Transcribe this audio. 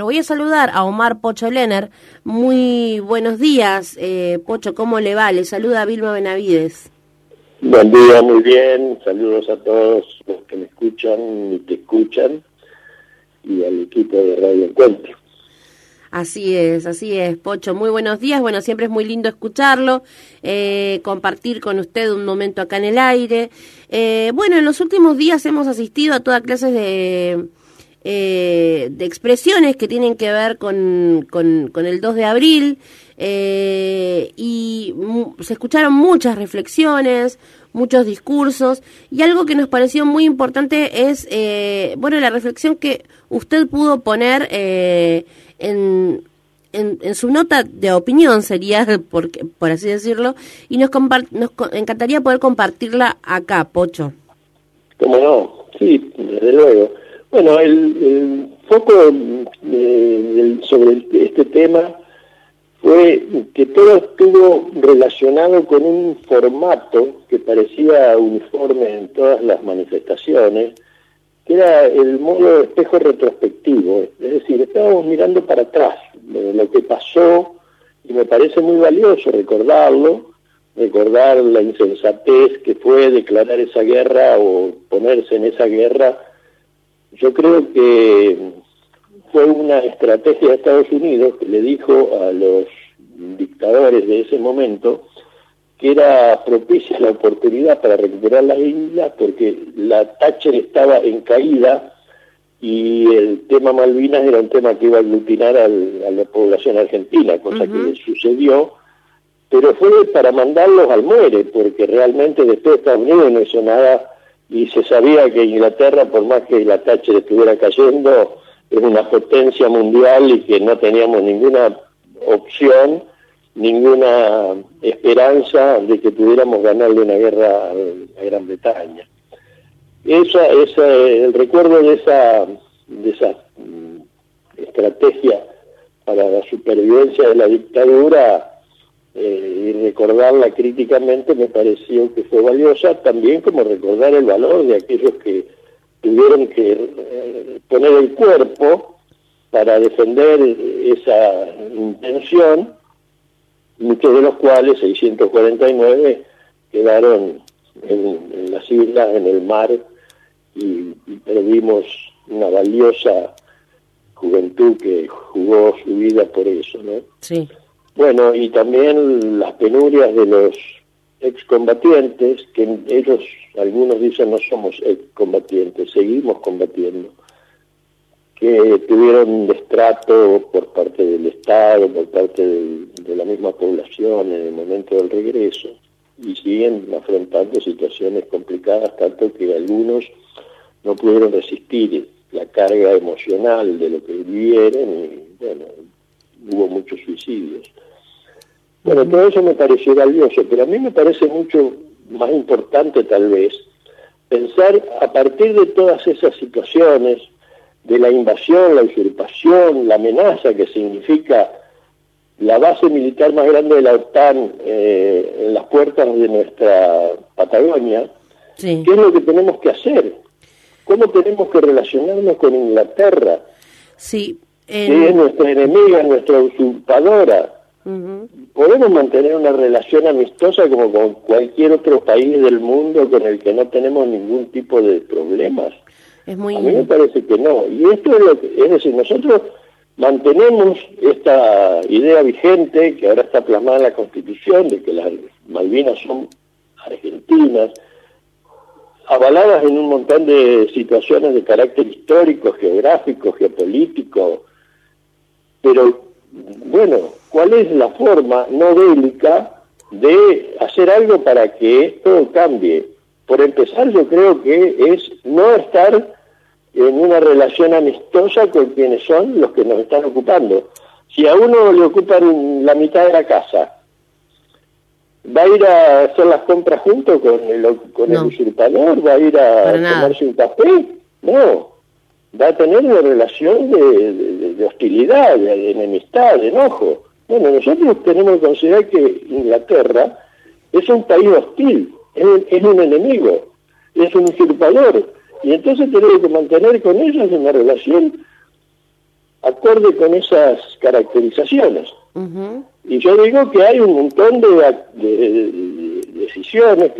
Voy a saludar a Omar Pocho Lener. Muy buenos días, eh, Pocho, ¿cómo le va? Le saluda Vilma Benavides. Buen día, muy bien. Saludos a todos los que me escuchan y te escuchan y al equipo de Radio Encuentro. Así es, así es, Pocho. Muy buenos días. Bueno, siempre es muy lindo escucharlo, eh, compartir con usted un momento acá en el aire. Eh, bueno, en los últimos días hemos asistido a toda clase de eh, de expresiones que tienen que ver con, con, el 2 de abril eh, y se escucharon muchas reflexiones, muchos discursos y algo que nos pareció muy importante es, eh, bueno, la reflexión que usted pudo poner en, en, su nota de opinión, sería, por, por así decirlo, y nos, nos encantaría poder compartirla acá, Pocho. ¿Cómo no? Sí, desde luego. Bueno, el, foco eh, sobre este tema fue que todo estuvo relacionado con un formato que parecía uniforme en todas las manifestaciones, que era el modo de espejo retrospectivo, es decir, estábamos mirando para atrás lo que pasó y me parece muy valioso recordarlo, recordar la insensatez que fue declarar esa guerra o ponerse en esa guerra yo creo que fue una estrategia de Estados Unidos que le dijo a los dictadores de ese momento que era propicia la oportunidad para recuperar las islas porque la Thatcher estaba en caída y el tema Malvinas era un tema que iba a aglutinar a la población argentina, cosa que sucedió, pero fue para mandarlos al muere, porque realmente después Estados Unidos no hizo nada y se sabía que Inglaterra, por más que la Thatcher estuviera cayendo, es una potencia mundial y que no teníamos ninguna opción, ninguna esperanza de que pudiéramos ganarle una guerra a Gran Bretaña. Esa, esa, el recuerdo de esa, de esa mm, estrategia para la supervivencia de la dictadura eh, y recordarla críticamente me pareció que fue valiosa, también como recordar el valor de aquellos que tuvieron que eh, poner el cuerpo para defender esa intención, muchos de los cuales, 649, quedaron en, las islas, en el mar, y, y perdimos una valiosa juventud que jugó su vida por eso, ¿no? Sí. Bueno, y también las penurias de los excombatientes, que ellos, algunos dicen no somos excombatientes, seguimos combatiendo, que tuvieron destrato por parte del Estado, por parte de, la misma población en el momento del regreso, y siguen afrontando situaciones complicadas, tanto que algunos no pudieron resistir la carga emocional de lo que vivieron y bueno, hubo muchos suicidios. Bueno, todo eso me pareció valioso, pero a mí me parece mucho más importante tal vez pensar a partir de todas esas situaciones, de la invasión, la usurpación, la amenaza que significa la base militar más grande de la OTAN eh, en las puertas de nuestra Patagonia, ¿qué es lo que tenemos que hacer? ¿Cómo tenemos que relacionarnos con Inglaterra? Sí, que es nuestra enemiga, nuestra usurpadora. Podemos mantener una relación amistosa como con cualquier otro país del mundo con el que no tenemos ningún tipo de problemas. Es muy... A mí me parece que no. Y esto es lo que, es decir, nosotros mantenemos esta idea vigente que ahora está plasmada en la Constitución de que las Malvinas son argentinas, avaladas en un montón de situaciones de carácter histórico, geográfico, geopolítico, pero bueno, ¿cuál es la forma no bélica de hacer algo para que esto cambie? Por empezar, yo creo que es no estar en una relación amistosa con quienes son los que nos están ocupando. Si a uno le ocupan la mitad de la casa, ¿va a ir a hacer las compras junto con el, con el usurpador? ¿Va a ir a tomarse un café? No, va a tener una relación de, hostilidad, de, enemistad, de enojo. Bueno, nosotros tenemos que considerar que Inglaterra es un país hostil, es, un enemigo, es un usurpador, y entonces tenemos que mantener con ellos una relación acorde con esas caracterizaciones. Y yo digo que hay un montón de, decisiones